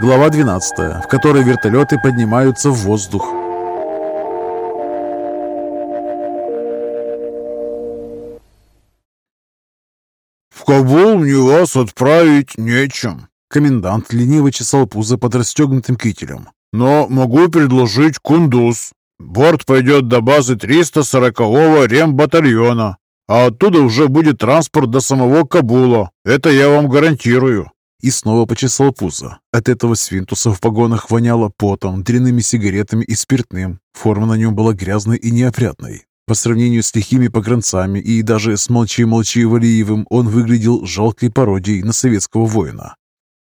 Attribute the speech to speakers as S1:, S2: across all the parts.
S1: Глава 12, в которой вертолеты поднимаются в воздух.
S2: «В Кабул мне вас отправить нечем»,
S1: Комендант лениво чесал пузо под расстегнутым кителем.
S2: «Но могу предложить Кундуз. Борт пойдет до базы 340-го рембатальона, а оттуда уже будет транспорт до самого Кабула. Это я вам гарантирую
S1: и снова почесал пузо. От этого свинтуса в погонах воняло потом, дрянными сигаретами и спиртным. Форма на нем была грязной и неопрятной. По сравнению с лихими погранцами и даже с молчи-молчи Валиевым он выглядел жалкой пародией на советского воина.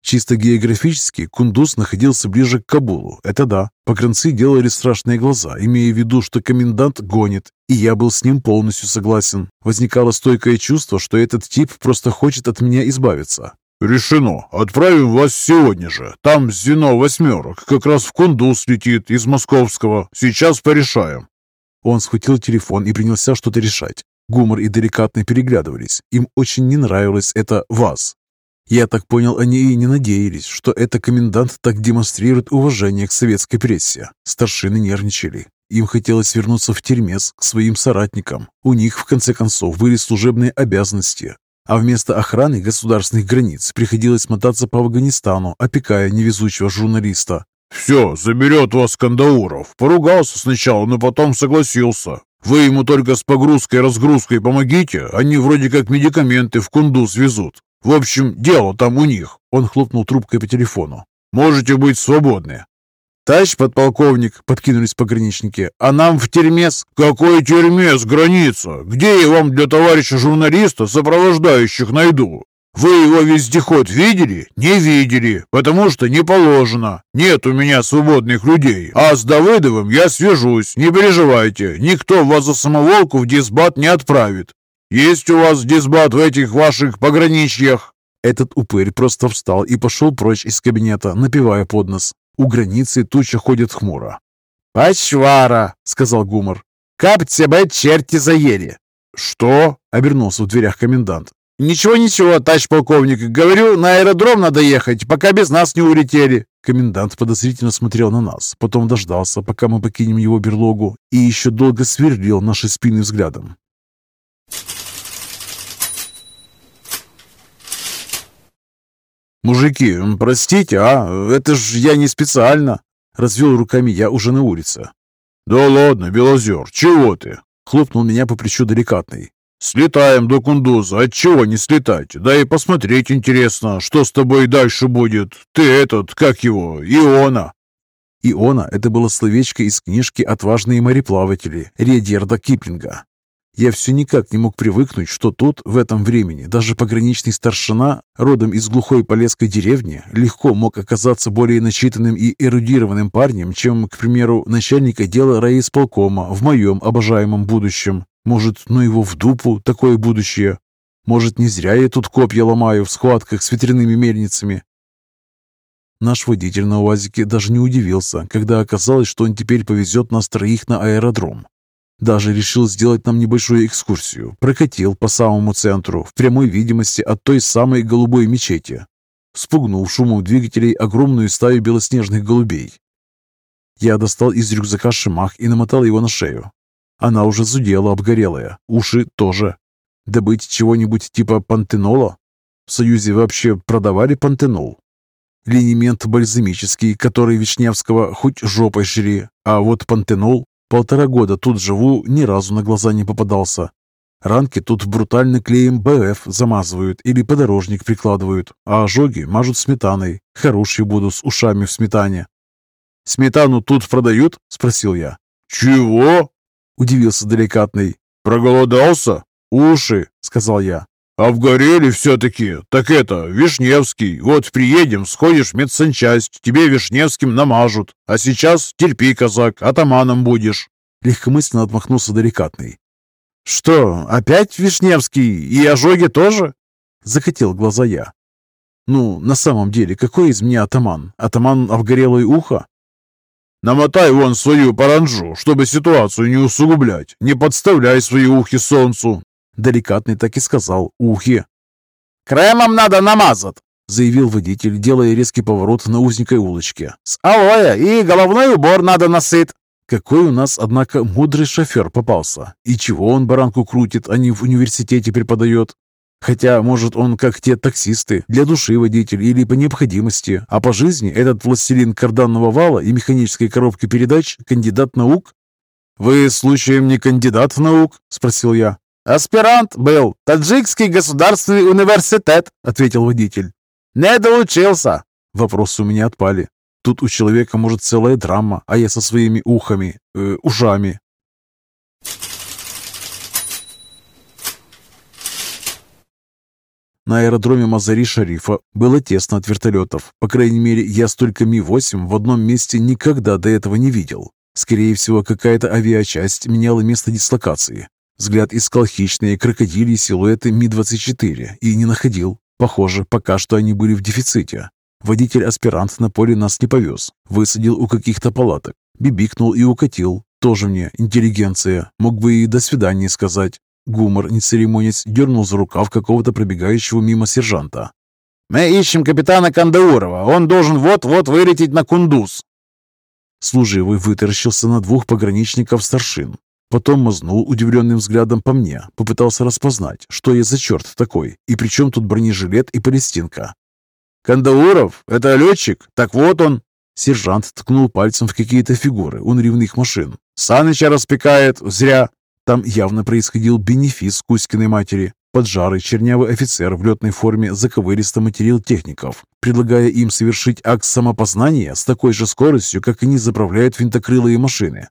S1: Чисто географически Кундуз находился ближе к Кабулу. Это да, погранцы делали страшные глаза, имея в виду, что комендант гонит, и я был с ним полностью согласен. Возникало стойкое чувство, что этот тип просто хочет от меня избавиться.
S2: «Решено. Отправим вас сегодня же. Там звено восьмерок. Как раз в Кундус летит из московского. Сейчас порешаем».
S1: Он схватил телефон и принялся что-то решать. Гумор и деликатно переглядывались. Им очень не нравилось это «вас». Я так понял, они и не надеялись, что это комендант так демонстрирует уважение к советской прессе. Старшины нервничали. Им хотелось вернуться в Термес к своим соратникам. У них, в конце концов, были служебные обязанности, а вместо охраны государственных границ приходилось мотаться по Афганистану, опекая невезучего журналиста.
S2: «Все, заберет вас Кандауров. Поругался сначала, но потом согласился. Вы ему только с погрузкой-разгрузкой помогите, они вроде как медикаменты в Кундуз везут. В общем, дело там у них». Он хлопнул трубкой по телефону. «Можете быть свободны.
S1: «Товарищ подполковник», — подкинулись пограничники, — «а нам в Термес?»
S2: «Какой Термес? Граница? Где я вам для товарища журналиста сопровождающих найду? Вы его вездеход видели? Не видели, потому что не положено. Нет у меня свободных людей, а с Давыдовым я свяжусь, не переживайте, никто вас за самоволку в дисбат не отправит. Есть у вас дисбат в этих ваших пограничьях?»
S1: Этот упырь просто встал и пошел прочь из кабинета, напивая под нос. У границы туча ходит хмуро.
S3: «Почвара!» — сказал Гумор. «Кап тебя черти заели!»
S1: «Что?» — обернулся в дверях комендант.
S3: «Ничего-ничего, товарищ полковник. Говорю, на аэродром надо ехать, пока без нас не улетели».
S1: Комендант подозрительно смотрел на нас, потом дождался, пока мы покинем его берлогу, и еще долго сверлил наши спины взглядом.
S2: «Мужики, простите, а? Это ж я не специально!»
S1: Развел руками я уже на улице.
S2: «Да ладно, Белозер, чего ты?»
S1: Хлопнул меня по плечу деликатный.
S2: «Слетаем до Кундуза, отчего не слетать? Да и посмотреть интересно, что с тобой дальше будет. Ты этот, как его, Иона!»
S1: Иона – это было словечко из книжки «Отважные мореплаватели» Редьерда Киплинга. Я все никак не мог привыкнуть, что тут, в этом времени, даже пограничный старшина, родом из глухой полесской деревни, легко мог оказаться более начитанным и эрудированным парнем, чем, к примеру, начальник отдела райисполкома в моем обожаемом будущем. Может, ну его в дупу такое будущее? Может, не зря я тут копья ломаю в схватках с ветряными мельницами? Наш водитель на УАЗике даже не удивился, когда оказалось, что он теперь повезет нас троих на аэродром. Даже решил сделать нам небольшую экскурсию. Прокатил по самому центру, в прямой видимости от той самой голубой мечети. Спугнул шумом двигателей огромную стаю белоснежных голубей. Я достал из рюкзака шимах и намотал его на шею. Она уже зудела, обгорелая, уши тоже. Добыть чего-нибудь типа пантенола? В Союзе вообще продавали пантенол? Линемент бальзамический, который Вишневского хоть жопой шири, а вот пантенол Полтора года тут живу, ни разу на глаза не попадался. Ранки тут брутально клеем БФ замазывают или подорожник прикладывают, а ожоги мажут сметаной. Хорошие буду с ушами в сметане. «Сметану тут продают?» – спросил я.
S2: «Чего?»
S1: – удивился деликатный.
S2: «Проголодался?» «Уши», – сказал я. «Обгорели все-таки. Так это, Вишневский. Вот приедем, сходишь в медсанчасть, тебе Вишневским намажут. А сейчас терпи, казак, атаманом будешь».
S1: Легкомысленно отмахнулся деликатный. «Что, опять Вишневский? И ожоги тоже?» Закатил глаза я. «Ну, на самом деле, какой из меня атаман? Атаман обгорелое ухо?»
S2: «Намотай вон свою паранжу, чтобы ситуацию не усугублять. Не подставляй свои ухи солнцу.
S1: Деликатный так и сказал «ухи».
S3: «Кремом надо намазать!»
S1: заявил водитель, делая резкий поворот на узенькой улочке.
S3: «С алоэ и головной убор надо насыт!»
S1: Какой у нас, однако, мудрый шофер попался. И чего он баранку крутит, а не в университете преподает? Хотя, может, он, как те таксисты, для души водитель или по необходимости, а по жизни этот властелин карданного вала и механической коробки передач – кандидат наук? «Вы, случаем, не кандидат наук?» – спросил я.
S3: «Аспирант был. Таджикский государственный университет», – ответил водитель. «Не доучился».
S1: Вопросы у меня отпали. Тут у человека может целая драма, а я со своими ухами, э, ушами. На аэродроме Мазари-Шарифа было тесно от вертолетов. По крайней мере, я столько Ми-8 в одном месте никогда до этого не видел. Скорее всего, какая-то авиачасть меняла место дислокации. Взгляд искал хищные крокодильи силуэты Ми-24 и не находил. Похоже, пока что они были в дефиците. Водитель-аспирант на поле нас не повез. Высадил у каких-то палаток. Бибикнул и укатил. Тоже мне интеллигенция. Мог бы и «до свидания» сказать. Гумор, не церемонясь, дернул за рукав какого-то пробегающего мимо сержанта.
S3: «Мы ищем капитана Кандаурова. Он должен вот-вот вылететь на Кундуз».
S1: Служивый вытаращился на двух пограничников-старшин. Потом мазнул удивленным взглядом по мне, попытался распознать, что я за черт такой, и при чем тут бронежилет и палестинка.
S3: «Кандауров? Это летчик? Так вот он!»
S1: Сержант ткнул пальцем в какие-то фигуры у наривных машин.
S3: «Саныча распекает. Зря!»
S1: Там явно происходил бенефис Кузькиной матери. Поджарый чернявый офицер в летной форме заковыристо материл техников, предлагая им совершить акт самопознания с такой же скоростью, как они заправляют винтокрылые машины.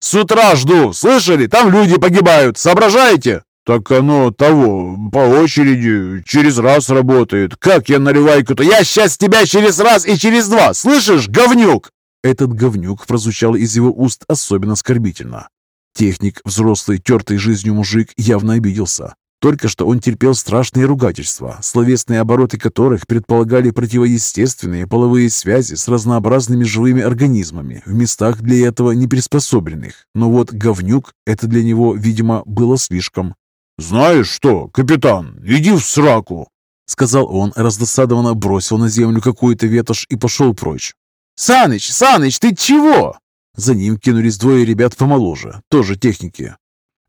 S3: «С утра жду! Слышали? Там люди погибают! Соображаете?»
S2: «Так оно того, по очереди, через раз работает. Как я наливайку-то?
S3: Я сейчас тебя через раз и через два! Слышишь, говнюк?»
S1: Этот говнюк прозвучал из его уст особенно оскорбительно. Техник, взрослый, тертый жизнью мужик, явно обиделся. Только что он терпел страшные ругательства, словесные обороты которых предполагали противоестественные половые связи с разнообразными живыми организмами в местах для этого не приспособленных. Но вот говнюк – это для него, видимо, было слишком.
S2: «Знаешь что, капитан, иди в сраку!»
S1: Сказал он, раздосадованно бросил на землю какую-то ветошь и пошел прочь.
S3: «Саныч, Саныч, ты чего?»
S1: За ним кинулись двое ребят помоложе, тоже техники.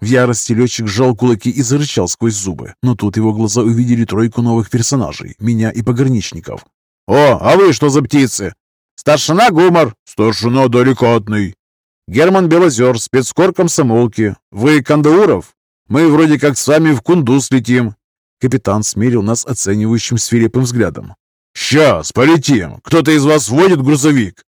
S1: В ярости летчик сжал кулаки и зарычал сквозь зубы, но тут его глаза увидели тройку новых персонажей, меня и пограничников.
S3: «О, а вы что за птицы?» «Старшина Гумар».
S2: «Старшина Деликатный».
S3: «Герман Белозер, спецкор комсомолки. Вы Кандауров?» Мы вроде как с вами в Кундус летим».
S1: Капитан смерил нас оценивающим свирепым взглядом.
S2: «Сейчас, полетим. Кто-то из вас водит грузовик?»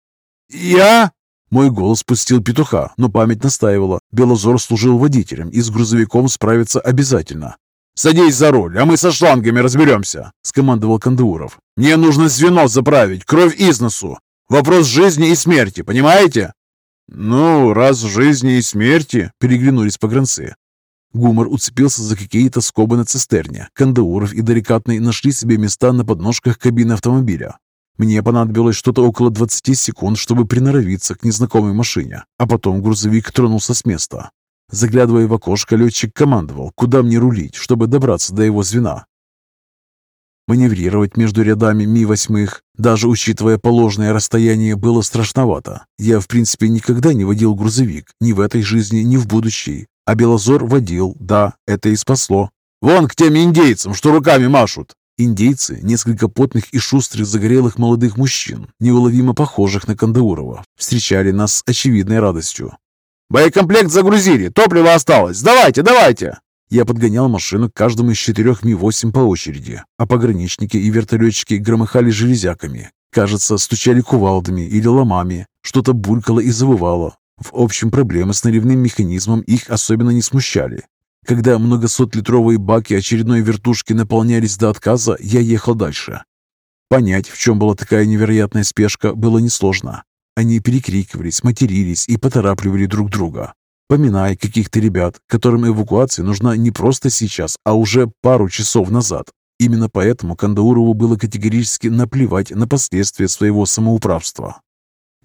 S3: «Я?»
S1: Мой голос пустил петуха, но память настаивала. Белозор служил водителем и с грузовиком справиться обязательно.
S3: «Садись за руль, а мы со шлангами разберемся», — скомандовал Кандауров. «Мне нужно звено заправить, кровь из носу. Вопрос жизни и смерти, понимаете?»
S2: «Ну, раз жизни и смерти», — переглянулись погранцы.
S1: Гумор уцепился за какие-то скобы на цистерне. Кандауров и Деликатный нашли себе места на подножках кабины автомобиля. Мне понадобилось что-то около 20 секунд, чтобы приноровиться к незнакомой машине, а потом грузовик тронулся с места. Заглядывая в окошко, летчик командовал, куда мне рулить, чтобы добраться до его звена. Маневрировать между рядами Ми-8, даже учитывая положенное расстояние, было страшновато. Я, в принципе, никогда не водил грузовик, ни в этой жизни, ни в будущей. А Белозор водил, да, это и спасло.
S3: «Вон к тем индейцам, что руками машут!»
S1: Индейцы, несколько потных и шустрых загорелых молодых мужчин, неуловимо похожих на Кандаурова, встречали нас с очевидной радостью.
S3: «Боекомплект загрузили, топливо осталось, давайте, давайте!»
S1: Я подгонял машину к каждому из четырех Ми-8 по очереди, а пограничники и вертолетчики громыхали железяками. Кажется, стучали кувалдами или ломами, что-то булькало и завывало. В общем, проблемы с наливным механизмом их особенно не смущали. Когда многосотлитровые баки очередной вертушки наполнялись до отказа, я ехал дальше. Понять, в чем была такая невероятная спешка, было несложно. Они перекрикивались, матерились и поторапливали друг друга, поминая каких-то ребят, которым эвакуация нужна не просто сейчас, а уже пару часов назад. Именно поэтому Кандаурову было категорически наплевать на последствия своего самоуправства.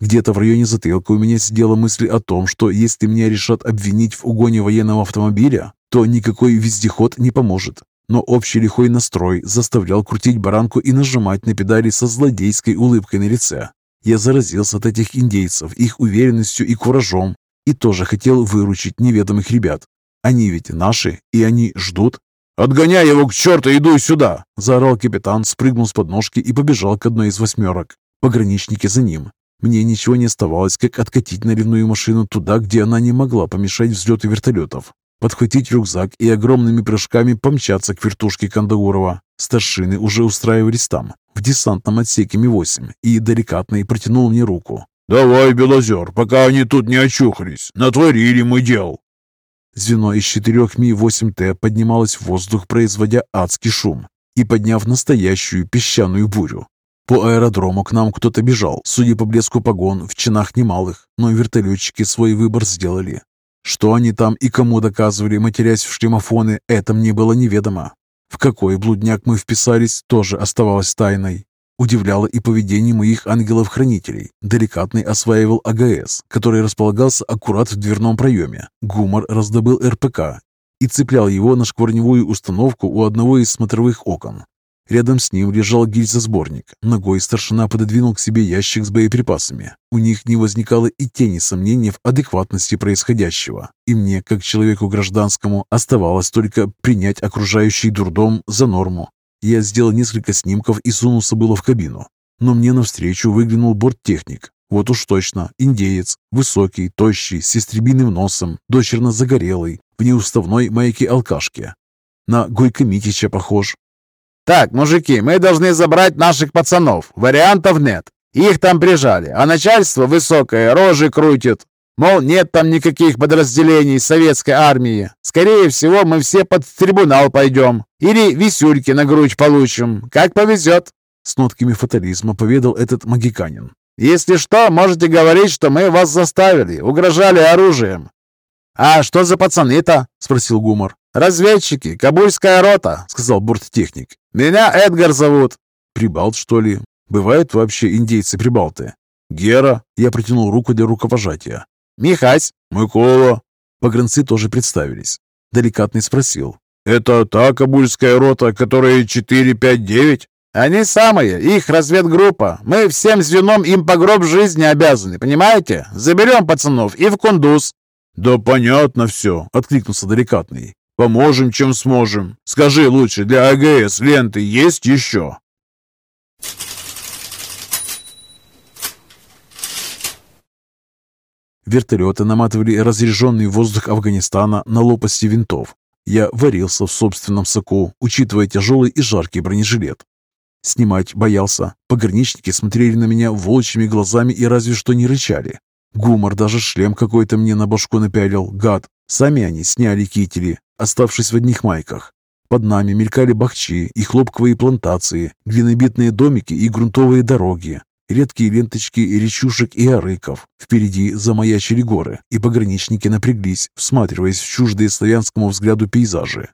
S1: Где-то в районе затылка у меня сидела мысль о том, что если меня решат обвинить в угоне военного автомобиля, то никакой вездеход не поможет. но общий лихой настрой заставлял крутить баранку и нажимать на педали со злодейской улыбкой на лице. Я заразился от этих индейцев, их уверенностью и куражом, и тоже хотел выручить неведомых ребят. Они ведь наши, и они ждут.
S2: «Отгоняй его к черту, иду сюда!»
S1: – заорал капитан, спрыгнул с подножки и побежал к одной из восьмерок. Пограничники за ним. Мне ничего не оставалось, как откатить наливную машину туда, где она не могла помешать взлету вертолетов подхватить рюкзак и огромными прыжками помчаться к вертушке Кандаурова. Старшины уже устраивались там, в десантном отсеке Ми-8, и деликатный протянул мне руку.
S2: «Давай, Белозер, пока они тут не очухались. Натворили мы дел».
S1: Звено из четырех Ми-8Т поднималось в воздух, производя адский шум и подняв настоящую песчаную бурю. По аэродрому к нам кто-то бежал, судя по блеску погон, в чинах немалых, но вертолетчики свой выбор сделали. Что они там и кому доказывали, матерясь в шлемофоны, это мне было неведомо. В какой блудняк мы вписались, тоже оставалось тайной. Удивляло и поведение моих ангелов-хранителей. Деликатный осваивал АГС, который располагался аккурат в дверном проеме. Гумор раздобыл РПК и цеплял его на шкварневую установку у одного из смотровых окон. Рядом с ним лежал гильзосборник. Ногой старшина пододвинул к себе ящик с боеприпасами. У них не возникало и тени сомнений в адекватности происходящего. И мне, как человеку гражданскому, оставалось только принять окружающий дурдом за норму. Я сделал несколько снимков и сунулся было в кабину. Но мне навстречу выглянул борттехник. Вот уж точно, индеец, высокий, тощий, с истребиным носом, дочерно загорелый, в неуставной майке-алкашке. На Гойко Митича похож,
S2: «Так, мужики, мы должны забрать наших пацанов. Вариантов нет. Их там прижали, а начальство высокое рожи крутит. Мол, нет там никаких подразделений советской армии. Скорее всего, мы все под трибунал пойдем. Или висюльки на грудь получим. Как повезет».
S1: С нотками фатализма поведал этот магиканин.
S2: «Если что, можете говорить, что мы вас заставили, угрожали оружием». «А что за пацаны-то?» — спросил Гумор. «Разведчики, Кабульская рота», — сказал борттехник. «Меня Эдгар зовут».
S1: «Прибалт, что ли? Бывают вообще индейцы-прибалты?»
S2: «Гера», —
S1: я протянул руку для рукопожатия.
S2: «Михась».
S1: «Микола». Погранцы тоже представились. Деликатный спросил.
S2: «Это та Кабульская рота, которая 459?» «Они самые, их разведгруппа. Мы всем звеном им по гроб жизни обязаны, понимаете? Заберем пацанов и в Кундуз».
S1: «Да понятно все», — откликнулся Деликатный.
S2: Поможем, чем сможем. Скажи лучше, для АГС ленты есть еще?»
S1: Вертолеты наматывали разряженный воздух Афганистана на лопасти винтов. Я варился в собственном соку, учитывая тяжелый и жаркий бронежилет. Снимать боялся. Пограничники смотрели на меня волчьими глазами и разве что не рычали. Гумор даже шлем какой-то мне на башку напялил, гад. Сами они сняли кители, оставшись в одних майках. Под нами мелькали бахчи и хлопковые плантации, глинобитные домики и грунтовые дороги, редкие ленточки речушек и арыков. Впереди замаячили горы, и пограничники напряглись, всматриваясь в чуждые славянскому взгляду пейзажи.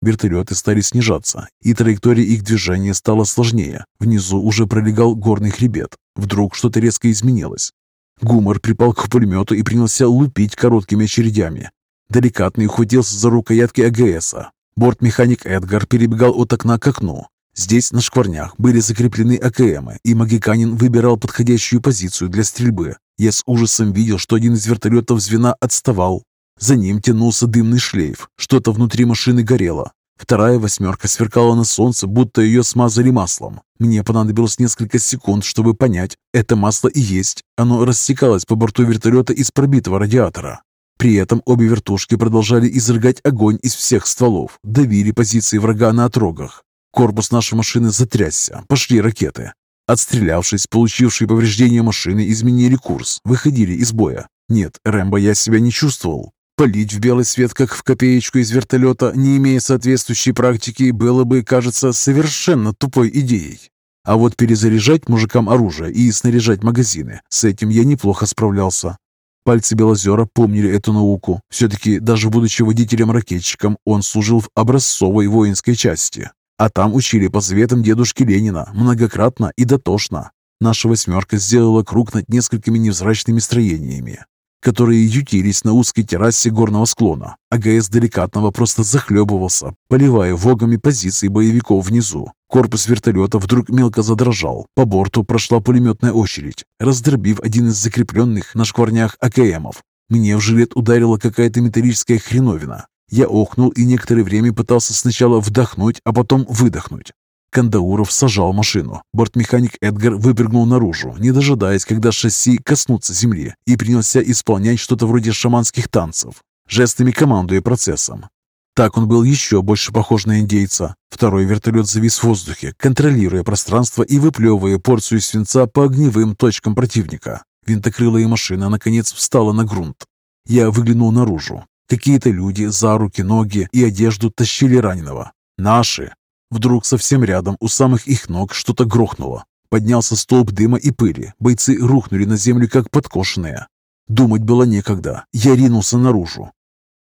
S1: Вертолеты стали снижаться, и траектория их движения стала сложнее. Внизу уже пролегал горный хребет. Вдруг что-то резко изменилось. Гумор припал к пулемету и принялся лупить короткими очередями. Деликатный ухватился за рукоятки АГСа. Бортмеханик Эдгар перебегал от окна к окну. Здесь на шкварнях были закреплены АКМы, и Магиканин выбирал подходящую позицию для стрельбы. Я с ужасом видел, что один из вертолетов звена отставал. За ним тянулся дымный шлейф, что-то внутри машины горело. Вторая восьмерка сверкала на солнце, будто ее смазали маслом. Мне понадобилось несколько секунд, чтобы понять, это масло и есть. Оно рассекалось по борту вертолета из пробитого радиатора. При этом обе вертушки продолжали изрыгать огонь из всех стволов, давили позиции врага на отрогах. Корпус нашей машины затрясся, пошли ракеты. Отстрелявшись, получившие повреждения машины изменили курс, выходили из боя. Нет, Рэмбо я себя не чувствовал. Полить в белый свет, как в копеечку из вертолета, не имея соответствующей практики, было бы, кажется, совершенно тупой идеей. А вот перезаряжать мужикам оружие и снаряжать магазины, с этим я неплохо справлялся. Пальцы Белозера помнили эту науку. Все-таки, даже будучи водителем-ракетчиком, он служил в образцовой воинской части. А там учили по заветам дедушки Ленина многократно и дотошно. Наша «восьмерка» сделала круг над несколькими невзрачными строениями. которые ютились на узкой террасе горного склона. АГС деликатного просто захлебывался, поливая вогами позиции боевиков внизу. Корпус вертолета вдруг мелко задрожал. По борту прошла пулеметная очередь, раздробив один из закрепленных на шкварнях АКМов. Мне в жилет ударила какая-то металлическая хреновина. Я охнул и некоторое время пытался сначала вдохнуть, а потом выдохнуть. Кандауров сажал машину. Бортмеханик Эдгар выпрыгнул наружу, не дожидаясь, когда шасси коснутся земли, и принялся исполнять что-то вроде шаманских танцев, жестами командуя процессом. Так он был еще больше похож на индейца. Второй вертолет завис в воздухе, контролируя пространство и выплевывая порцию свинца по огневым точкам противника. Винтокрылая машина, наконец, встала на грунт. Я выглянул наружу. Какие-то люди за руки, ноги и одежду тащили раненого. Наши. Вдруг совсем рядом, у самых их ног, что-то грохнуло. Поднялся столб дыма и пыли. Бойцы рухнули на землю, как подкошенные. Думать было некогда. Я ринулся наружу.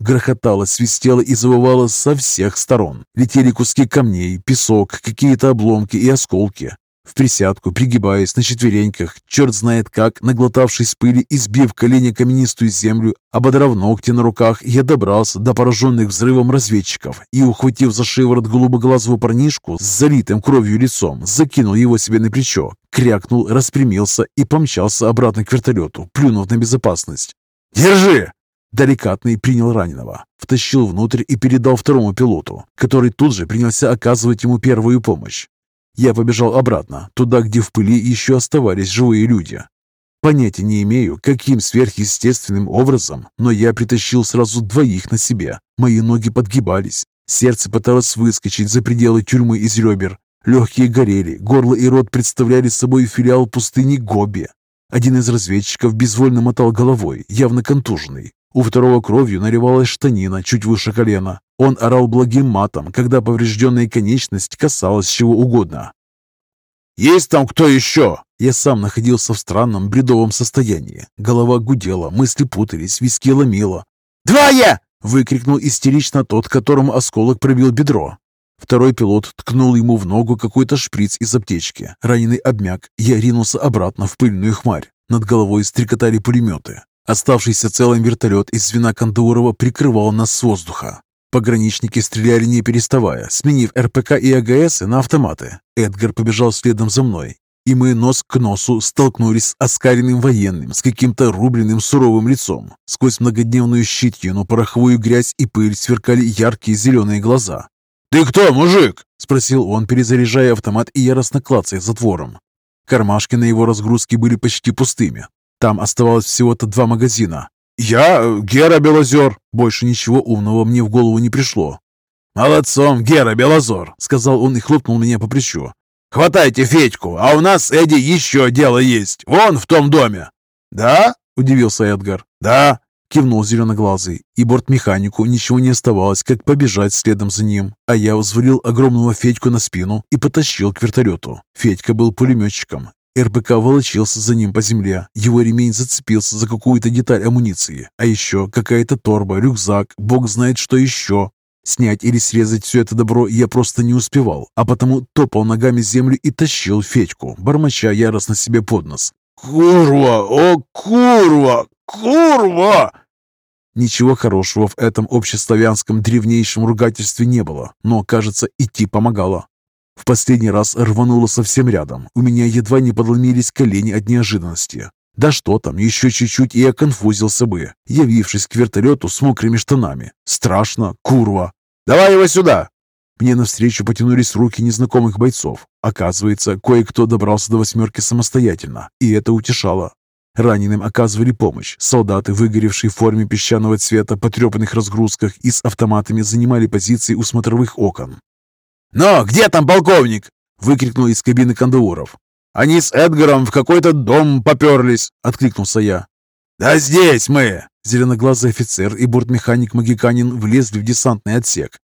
S1: Грохотало, свистело и завывало со всех сторон. Летели куски камней, песок, какие-то обломки и осколки. В присядку, пригибаясь на четвереньках, черт знает как, наглотавшись пыли и сбив колени каменистую землю, ободрав ногти на руках, я добрался до пораженных взрывом разведчиков и, ухватив за шиворот голубоглазого парнишку с залитым кровью лицом, закинул его себе на плечо, крякнул, распрямился и помчался обратно к вертолету, плюнув на безопасность. «Держи!» Деликатный принял раненого, втащил внутрь и передал второму пилоту, который тут же принялся оказывать ему первую помощь. Я побежал обратно, туда, где в пыли еще оставались живые люди. Понятия не имею, каким сверхъестественным образом, но я притащил сразу двоих на себе. Мои ноги подгибались. Сердце пыталось выскочить за пределы тюрьмы из ребер. Легкие горели, горло и рот представляли собой филиал пустыни Гоби. Один из разведчиков безвольно мотал головой, явно контуженный. У второго кровью наливалась штанина чуть выше колена. Он орал благим матом, когда поврежденная конечность касалась чего угодно.
S2: «Есть там кто еще?»
S1: Я сам находился в странном бредовом состоянии. Голова гудела, мысли путались, виски ломило.
S2: «Двое!»
S1: — выкрикнул истерично тот, которому осколок пробил бедро. Второй пилот ткнул ему в ногу какой-то шприц из аптечки. Раненый обмяк. Я ринулся обратно в пыльную хмарь. Над головой стрекотали пулеметы. Оставшийся целым вертолет из звена Кандурова прикрывал нас с воздуха. Пограничники стреляли не переставая, сменив РПК и АГС на автоматы. Эдгар побежал следом за мной, и мы нос к носу столкнулись с оскаренным военным, с каким-то рубленным суровым лицом. Сквозь многодневную щитину, пороховую грязь и пыль сверкали яркие зеленые глаза.
S2: «Ты кто, мужик?»
S1: – спросил он, перезаряжая автомат и яростно клацая затвором. Кармашки на его разгрузке были почти пустыми. Там оставалось всего-то два магазина.
S2: «Я Гера Белозер».
S1: Больше ничего умного мне в голову не пришло.
S2: «Молодцом, Гера Белозор», — сказал он и хлопнул меня по плечу. «Хватайте Федьку, а у нас, Эдди, еще дело есть. Вон в том доме».
S1: «Да?» — удивился Эдгар.
S2: «Да», —
S1: кивнул зеленоглазый, и бортмеханику ничего не оставалось, как побежать следом за ним. А я взвалил огромного Федьку на спину и потащил к вертолету. Федька был пулеметчиком РБК волочился за ним по земле. Его ремень зацепился за какую-то деталь амуниции. А еще какая-то торба, рюкзак, бог знает что еще. Снять или срезать все это добро я просто не успевал, а потому топал ногами землю и тащил Федьку, бормоча яростно себе под нос.
S2: «Курва! О, курва! Курва!»
S1: Ничего хорошего в этом общеславянском древнейшем ругательстве не было, но, кажется, идти помогало. В последний раз рвануло совсем рядом. У меня едва не подломились колени от неожиданности. Да что там, еще чуть-чуть и я конфузился бы, явившись к вертолету с мокрыми штанами. Страшно, курва.
S2: «Давай его сюда!»
S1: Мне навстречу потянулись руки незнакомых бойцов. Оказывается, кое-кто добрался до восьмерки самостоятельно, и это утешало. Раненым оказывали помощь. Солдаты, выгоревшие в форме песчаного цвета, потрепанных разгрузках и с автоматами занимали позиции у смотровых окон.
S2: «Но где там полковник?» — выкрикнул из кабины Кандауров. «Они с Эдгаром в какой-то дом поперлись», — откликнулся я. «Да здесь мы!» Зеленоглазый офицер и бортмеханик-магиканин влезли в десантный отсек.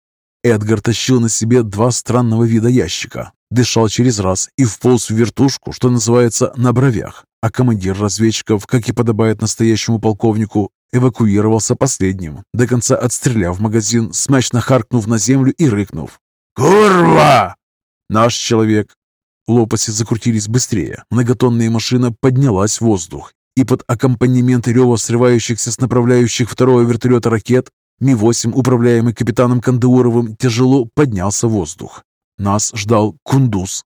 S1: Эдгар тащил на себе два странного вида ящика, дышал через раз и вполз в вертушку, что называется, на бровях. А командир разведчиков, как и подобает настоящему полковнику, эвакуировался последним, до конца отстреляв магазин, смачно харкнув на землю и рыкнув.
S2: «Курва!»
S1: «Наш человек!» Лопасти закрутились быстрее. Многотонная машина поднялась в воздух и под аккомпанемент рева срывающихся с направляющих второго вертолета ракет Ми-8, управляемый капитаном Кандауровым, тяжело поднялся в воздух. Нас ждал Кундуз,